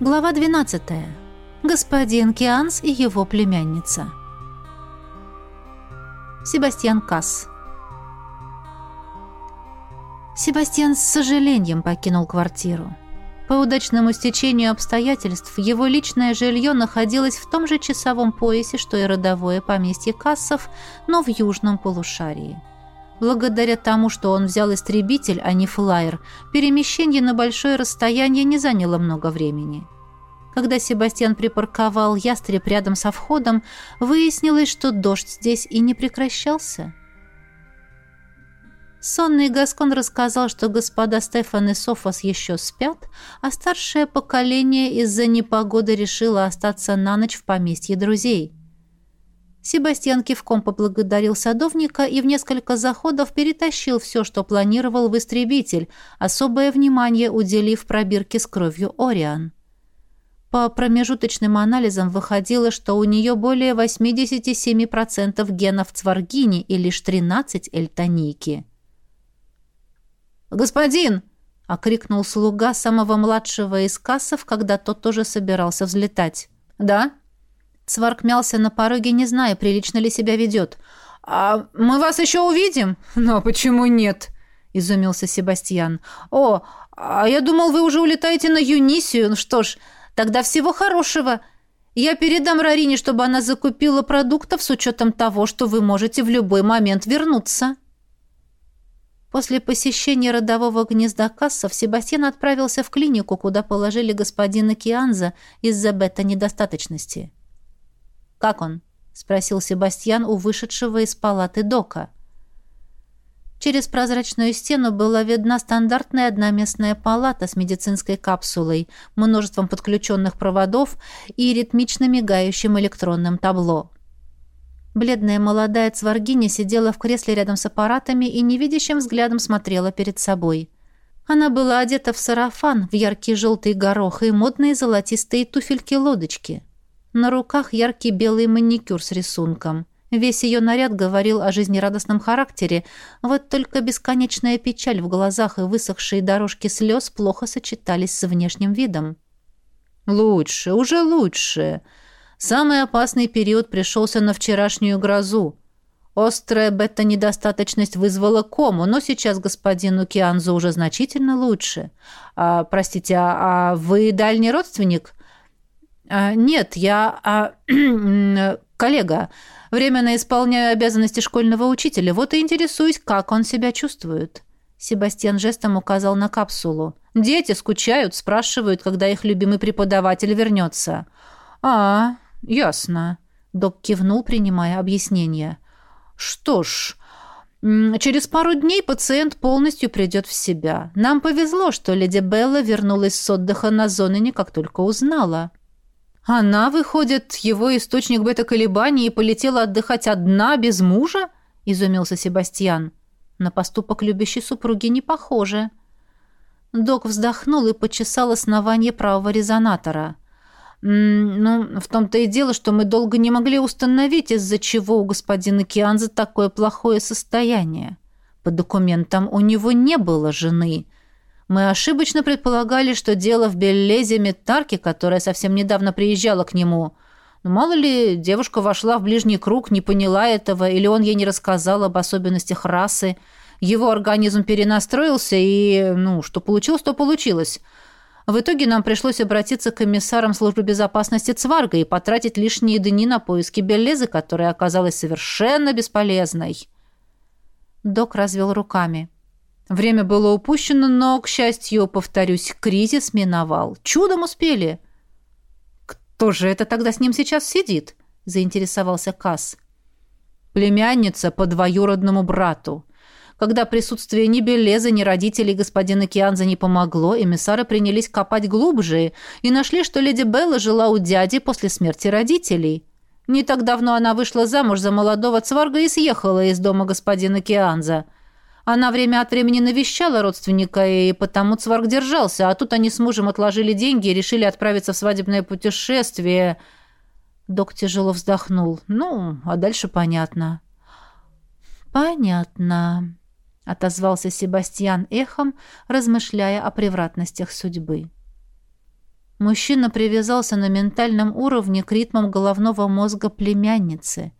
Глава 12. Господин Кианс и его племянница. Себастьян Касс. Себастьян с сожалением покинул квартиру. По удачному стечению обстоятельств его личное жилье находилось в том же часовом поясе, что и родовое поместье Кассов, но в южном полушарии. Благодаря тому, что он взял истребитель, а не флайер, перемещение на большое расстояние не заняло много времени. Когда Себастьян припарковал ястреб рядом со входом, выяснилось, что дождь здесь и не прекращался. Сонный Гаскон рассказал, что господа Стефан и Софос еще спят, а старшее поколение из-за непогоды решило остаться на ночь в поместье друзей – Себастьян кивком поблагодарил садовника и в несколько заходов перетащил все, что планировал в истребитель, особое внимание уделив пробирке с кровью Ориан. По промежуточным анализам выходило, что у нее более 87% генов цваргини и лишь 13 эльтоники. «Господин!» — окрикнул слуга самого младшего из кассов, когда тот тоже собирался взлетать. «Да?» Сварк мялся на пороге, не зная, прилично ли себя ведет. «А мы вас еще увидим?» «Но почему нет?» – изумился Себастьян. «О, а я думал, вы уже улетаете на Юнисию. Ну что ж, тогда всего хорошего. Я передам Рарине, чтобы она закупила продуктов с учетом того, что вы можете в любой момент вернуться». После посещения родового гнезда кассов Себастьян отправился в клинику, куда положили господина Кианза из-за бета-недостаточности. «Как он?» — спросил Себастьян у вышедшего из палаты Дока. Через прозрачную стену была видна стандартная одноместная палата с медицинской капсулой, множеством подключенных проводов и ритмично мигающим электронным табло. Бледная молодая цваргиня сидела в кресле рядом с аппаратами и невидящим взглядом смотрела перед собой. Она была одета в сарафан, в яркий желтый горох и модные золотистые туфельки-лодочки. На руках яркий белый маникюр с рисунком. Весь ее наряд говорил о жизнерадостном характере, вот только бесконечная печаль в глазах и высохшие дорожки слез плохо сочетались с внешним видом. «Лучше, уже лучше. Самый опасный период пришелся на вчерашнюю грозу. Острая бета-недостаточность вызвала кому, но сейчас господину Кианзу уже значительно лучше. А, простите, а, а вы дальний родственник?» А, «Нет, я... А, коллега. Временно исполняю обязанности школьного учителя. Вот и интересуюсь, как он себя чувствует». Себастьян жестом указал на капсулу. «Дети скучают, спрашивают, когда их любимый преподаватель вернется». «А, ясно», — док кивнул, принимая объяснение. «Что ж...» Через пару дней пациент полностью придет в себя. Нам повезло, что леди Белла вернулась с отдыха на Зонине, как только узнала. Она, выходит, его источник бета-колебаний и полетела отдыхать одна, без мужа? Изумился Себастьян. На поступок любящей супруги не похоже. Док вздохнул и почесал основание правого резонатора. «Ну, в том-то и дело, что мы долго не могли установить, из-за чего у господина Кианза такое плохое состояние. По документам у него не было жены». Мы ошибочно предполагали, что дело в Беллезе Метарке, которая совсем недавно приезжала к нему. Но мало ли, девушка вошла в ближний круг, не поняла этого, или он ей не рассказал об особенностях расы. Его организм перенастроился, и, ну, что получилось, то получилось. В итоге нам пришлось обратиться к комиссарам службы безопасности Цварга и потратить лишние дни на поиски Беллезы, которая оказалась совершенно бесполезной. Док развел руками. Время было упущено, но, к счастью, повторюсь, кризис миновал. Чудом успели. Кто же это тогда с ним сейчас сидит? заинтересовался Касс. Племянница по двоюродному брату. Когда присутствие ни Белеза, ни родителей господина Кианза не помогло, эмиссары принялись копать глубже и нашли, что леди Белла жила у дяди после смерти родителей. Не так давно она вышла замуж за молодого цварга и съехала из дома господина Кианза – она время от времени навещала родственника, и потому Цварг держался, а тут они с мужем отложили деньги и решили отправиться в свадебное путешествие. Док тяжело вздохнул. Ну, а дальше понятно. «Понятно», — отозвался Себастьян эхом, размышляя о превратностях судьбы. Мужчина привязался на ментальном уровне к ритмам головного мозга племянницы.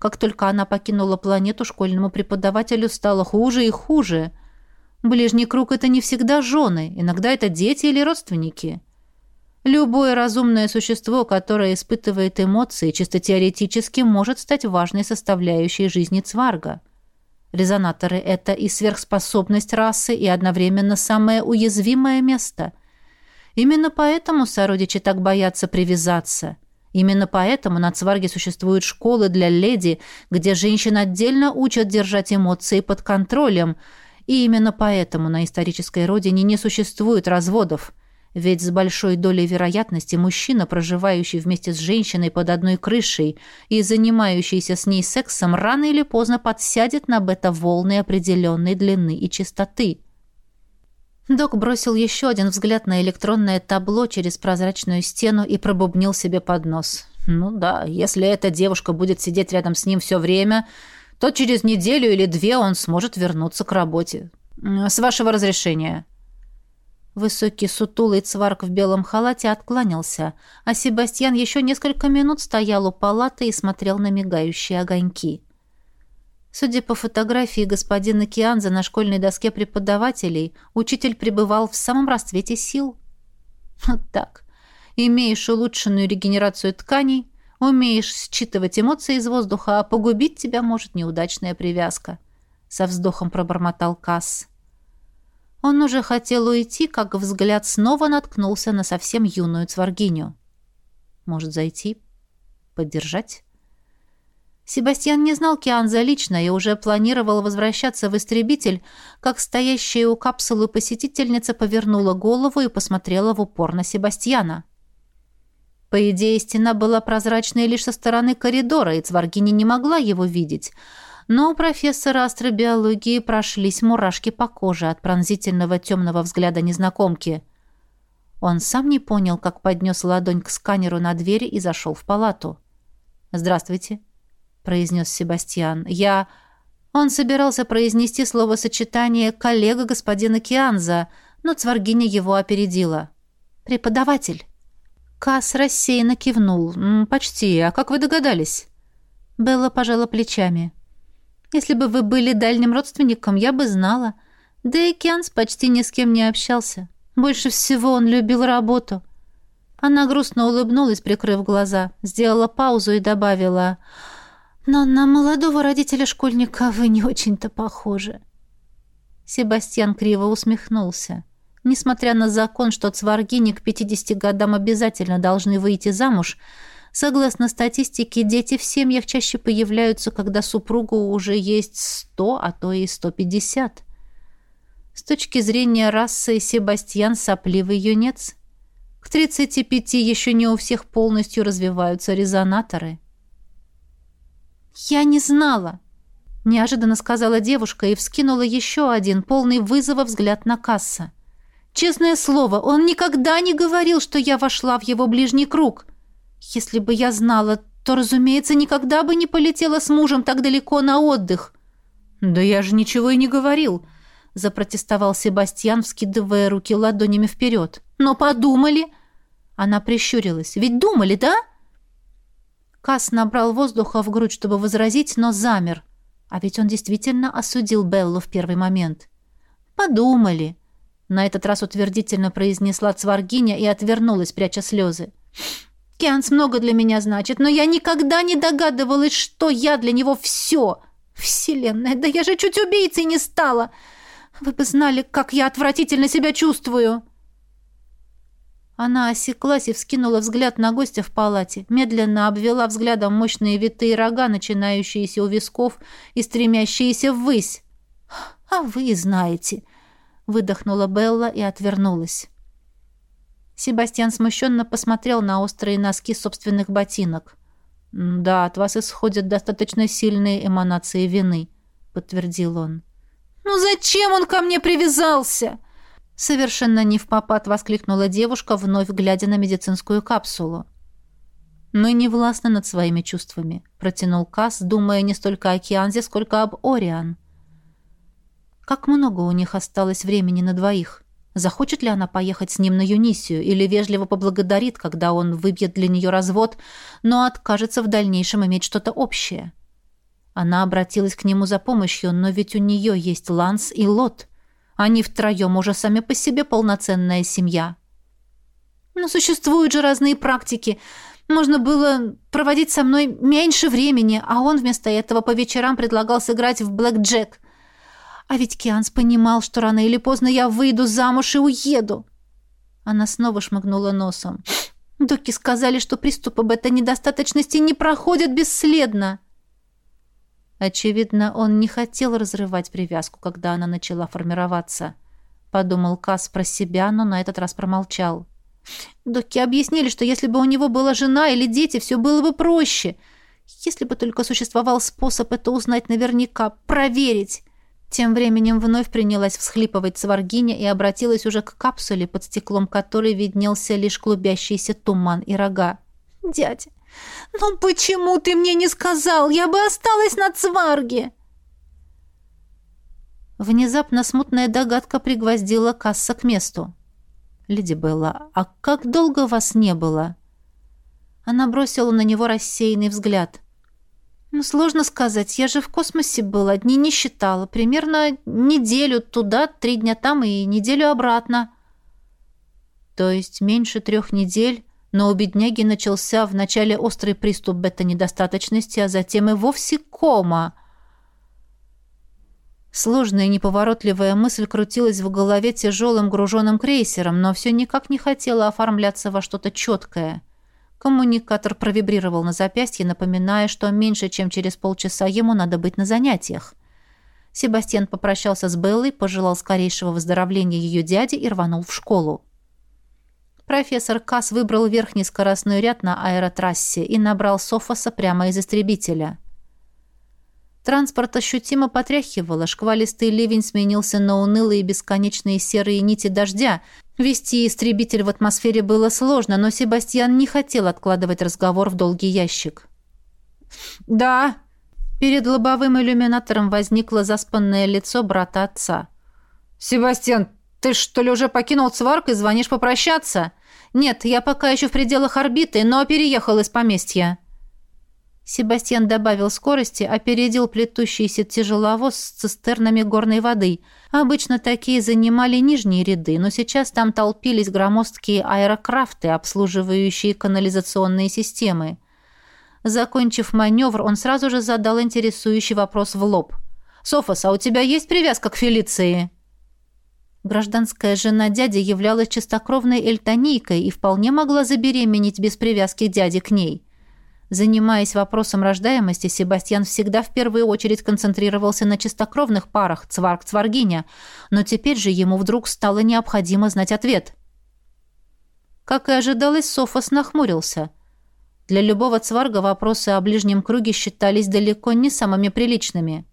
Как только она покинула планету, школьному преподавателю стало хуже и хуже. Ближний круг — это не всегда жены, иногда это дети или родственники. Любое разумное существо, которое испытывает эмоции, чисто теоретически может стать важной составляющей жизни Цварга. Резонаторы — это и сверхспособность расы, и одновременно самое уязвимое место — Именно поэтому сородичи так боятся привязаться. Именно поэтому на Цварге существуют школы для леди, где женщин отдельно учат держать эмоции под контролем. И именно поэтому на исторической родине не существует разводов. Ведь с большой долей вероятности мужчина, проживающий вместе с женщиной под одной крышей и занимающийся с ней сексом, рано или поздно подсядет на бета-волны определенной длины и частоты – Док бросил еще один взгляд на электронное табло через прозрачную стену и пробубнил себе под нос. «Ну да, если эта девушка будет сидеть рядом с ним все время, то через неделю или две он сможет вернуться к работе. С вашего разрешения». Высокий сутулый цварк в белом халате откланялся, а Себастьян еще несколько минут стоял у палаты и смотрел на мигающие огоньки. Судя по фотографии господина Кианза на школьной доске преподавателей, учитель пребывал в самом расцвете сил. Вот так. Имеешь улучшенную регенерацию тканей, умеешь считывать эмоции из воздуха, а погубить тебя может неудачная привязка. Со вздохом пробормотал Касс. Он уже хотел уйти, как взгляд снова наткнулся на совсем юную цваргиню. Может, зайти? Поддержать? Себастьян не знал Кианза лично и уже планировал возвращаться в истребитель, как стоящая у капсулы посетительница повернула голову и посмотрела в упор на Себастьяна. По идее, стена была прозрачной лишь со стороны коридора, и Цваргини не могла его видеть. Но у профессора астробиологии прошлись мурашки по коже от пронзительного темного взгляда незнакомки. Он сам не понял, как поднес ладонь к сканеру на двери и зашел в палату. «Здравствуйте», — произнес Себастьян. «Я...» Он собирался произнести словосочетание «коллега господина Кианза», но Цваргиня его опередила. «Преподаватель». Кас рассеянно кивнул. «Почти. А как вы догадались?» Белла пожала плечами. «Если бы вы были дальним родственником, я бы знала. Да и Кианс почти ни с кем не общался. Больше всего он любил работу». Она грустно улыбнулась, прикрыв глаза, сделала паузу и добавила... Но на молодого родителя школьника вы не очень-то похожи. Себастьян криво усмехнулся. Несмотря на закон, что цваргини к 50 годам обязательно должны выйти замуж, согласно статистике, дети в семьях чаще появляются, когда супругу уже есть 100, а то и 150. С точки зрения расы Себастьян сопливый юнец. К 35 еще не у всех полностью развиваются резонаторы. «Я не знала!» — неожиданно сказала девушка и вскинула еще один, полный вызова взгляд на касса. «Честное слово, он никогда не говорил, что я вошла в его ближний круг. Если бы я знала, то, разумеется, никогда бы не полетела с мужем так далеко на отдых». «Да я же ничего и не говорил», — запротестовал Себастьян, вскидывая руки ладонями вперед. «Но подумали...» Она прищурилась. «Ведь думали, да?» Кас набрал воздуха в грудь, чтобы возразить, но замер. А ведь он действительно осудил Беллу в первый момент. «Подумали», — на этот раз утвердительно произнесла Цваргиня и отвернулась, пряча слезы. «Кианс много для меня значит, но я никогда не догадывалась, что я для него все. Вселенная, да я же чуть убийцей не стала. Вы бы знали, как я отвратительно себя чувствую». Она осеклась и вскинула взгляд на гостя в палате, медленно обвела взглядом мощные витые рога, начинающиеся у висков и стремящиеся ввысь. «А вы знаете», — выдохнула Белла и отвернулась. Себастьян смущенно посмотрел на острые носки собственных ботинок. «Да, от вас исходят достаточно сильные эманации вины», — подтвердил он. «Ну зачем он ко мне привязался?» Совершенно не в попад воскликнула девушка, вновь глядя на медицинскую капсулу. «Мы не властны над своими чувствами», — протянул Касс, думая не столько о Кианзе, сколько об Ориан. «Как много у них осталось времени на двоих?» Захочет ли она поехать с ним на Юнисию или вежливо поблагодарит, когда он выбьет для нее развод, но откажется в дальнейшем иметь что-то общее? Она обратилась к нему за помощью, но ведь у нее есть Ланс и Лот. Они втроем уже сами по себе полноценная семья. Но существуют же разные практики. Можно было проводить со мной меньше времени, а он вместо этого по вечерам предлагал сыграть в блэк Джек. А ведь Кианс понимал, что рано или поздно я выйду замуж и уеду. Она снова шмыгнула носом. Доки сказали, что приступы бета-недостаточности не проходят бесследно. Очевидно, он не хотел разрывать привязку, когда она начала формироваться. Подумал Кас про себя, но на этот раз промолчал. Доки объяснили, что если бы у него была жена или дети, все было бы проще. Если бы только существовал способ это узнать наверняка, проверить. Тем временем вновь принялась всхлипывать сваргиня и обратилась уже к капсуле, под стеклом которой виднелся лишь клубящийся туман и рога. «Дядя, ну почему ты мне не сказал? Я бы осталась на цварге!» Внезапно смутная догадка пригвоздила касса к месту. «Леди Белла, а как долго вас не было?» Она бросила на него рассеянный взгляд. Ну, сложно сказать. Я же в космосе была, дни не считала. Примерно неделю туда, три дня там и неделю обратно. То есть меньше трех недель, но у бедняги начался вначале острый приступ бета-недостаточности, а затем и вовсе кома. Сложная неповоротливая мысль крутилась в голове тяжелым груженным крейсером, но все никак не хотела оформляться во что-то четкое — Коммуникатор провибрировал на запястье, напоминая, что меньше чем через полчаса ему надо быть на занятиях. Себастьян попрощался с Беллой, пожелал скорейшего выздоровления ее дяди и рванул в школу. Профессор Касс выбрал верхний скоростной ряд на аэротрассе и набрал Софоса прямо из истребителя. Транспорт ощутимо потряхивало, шквалистый ливень сменился на унылые бесконечные серые нити дождя, Вести истребитель в атмосфере было сложно, но Себастьян не хотел откладывать разговор в долгий ящик. «Да». Перед лобовым иллюминатором возникло заспанное лицо брата отца. «Себастьян, ты что ли уже покинул Цварк и звонишь попрощаться?» «Нет, я пока еще в пределах орбиты, но переехал из поместья». Себастьян добавил скорости, опередил плетущийся тяжеловоз с цистернами горной воды. Обычно такие занимали нижние ряды, но сейчас там толпились громоздкие аэрокрафты, обслуживающие канализационные системы. Закончив маневр, он сразу же задал интересующий вопрос в лоб. «Софос, а у тебя есть привязка к Фелиции?» Гражданская жена дяди являлась чистокровной эльтонийкой и вполне могла забеременеть без привязки дяди к ней – Занимаясь вопросом рождаемости, Себастьян всегда в первую очередь концентрировался на чистокровных парах цварг-цваргиня, но теперь же ему вдруг стало необходимо знать ответ. Как и ожидалось, Софос нахмурился. Для любого цварга вопросы о ближнем круге считались далеко не самыми приличными.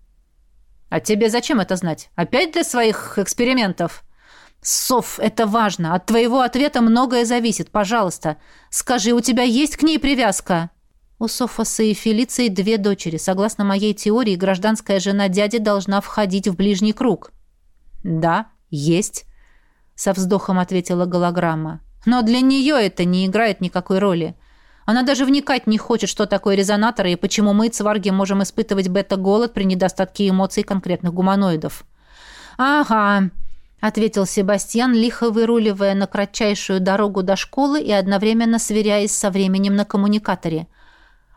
«А тебе зачем это знать? Опять для своих экспериментов?» «Соф, это важно. От твоего ответа многое зависит. Пожалуйста, скажи, у тебя есть к ней привязка?» У Софоса и Фелиции две дочери. Согласно моей теории, гражданская жена дяди должна входить в ближний круг. «Да, есть», — со вздохом ответила голограмма. «Но для нее это не играет никакой роли. Она даже вникать не хочет, что такое резонаторы и почему мы, цварги, можем испытывать бета-голод при недостатке эмоций конкретных гуманоидов». «Ага», — ответил Себастьян, лихо выруливая на кратчайшую дорогу до школы и одновременно сверяясь со временем на коммуникаторе —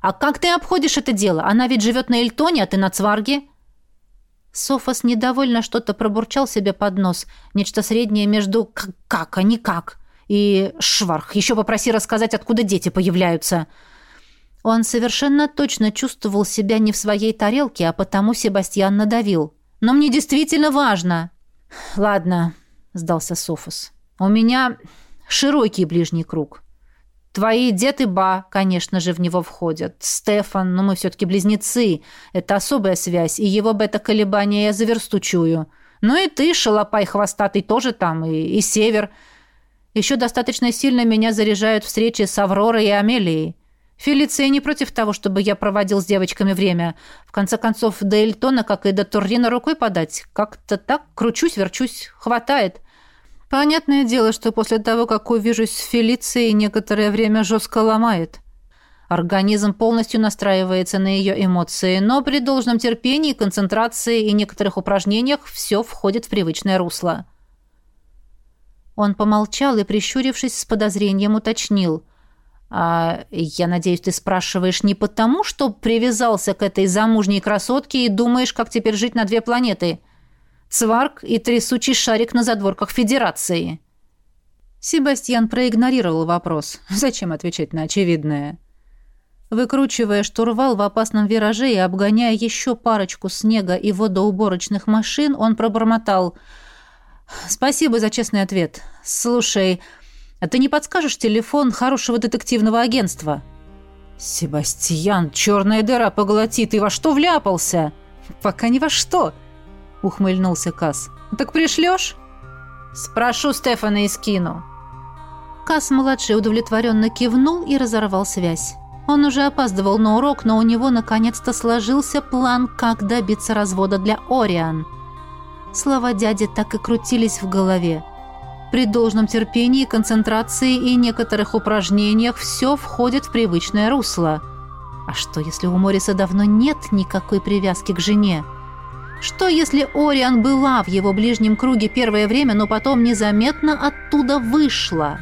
«А как ты обходишь это дело? Она ведь живет на Эльтоне, а ты на Цварге». Софос недовольно что-то пробурчал себе под нос. Нечто среднее между «как, как а не как» и «шварх». Еще попроси рассказать, откуда дети появляются. Он совершенно точно чувствовал себя не в своей тарелке, а потому Себастьян надавил. «Но мне действительно важно». «Ладно», — сдался Софос. «У меня широкий ближний круг». Твои дед и ба, конечно же, в него входят. Стефан, но мы все-таки близнецы. Это особая связь, и его бета-колебания я за версту чую. Ну и ты, шалопай хвостатый, тоже там, и, и Север. Еще достаточно сильно меня заряжают встречи с Авророй и Амелией. Фелиция не против того, чтобы я проводил с девочками время. В конце концов, до Эльтона, как и до Туррина, рукой подать. Как-то так кручусь-верчусь, хватает. Понятное дело, что после того, как увижусь с Фелицией, некоторое время жестко ломает. Организм полностью настраивается на ее эмоции, но при должном терпении, концентрации и некоторых упражнениях все входит в привычное русло. Он помолчал и, прищурившись, с подозрением уточнил. «А я надеюсь, ты спрашиваешь не потому, что привязался к этой замужней красотке и думаешь, как теперь жить на две планеты?» Цварк и трясучий шарик на задворках Федерации. Себастьян проигнорировал вопрос. Зачем отвечать на очевидное? Выкручивая штурвал в опасном вираже и обгоняя еще парочку снега и водоуборочных машин, он пробормотал «Спасибо за честный ответ. Слушай, а ты не подскажешь телефон хорошего детективного агентства?» «Себастьян, черная дыра поглотит, и во что вляпался?» «Пока ни во что», — ухмыльнулся Кас. «Так пришлешь?» «Спрошу Стефана и скину». Кас-младший удовлетворенно кивнул и разорвал связь. Он уже опаздывал на урок, но у него наконец-то сложился план, как добиться развода для Ориан. Слова дяди так и крутились в голове. При должном терпении, концентрации и некоторых упражнениях все входит в привычное русло. А что, если у Мориса давно нет никакой привязки к жене? Что, если Ориан была в его ближнем круге первое время, но потом незаметно оттуда вышла?»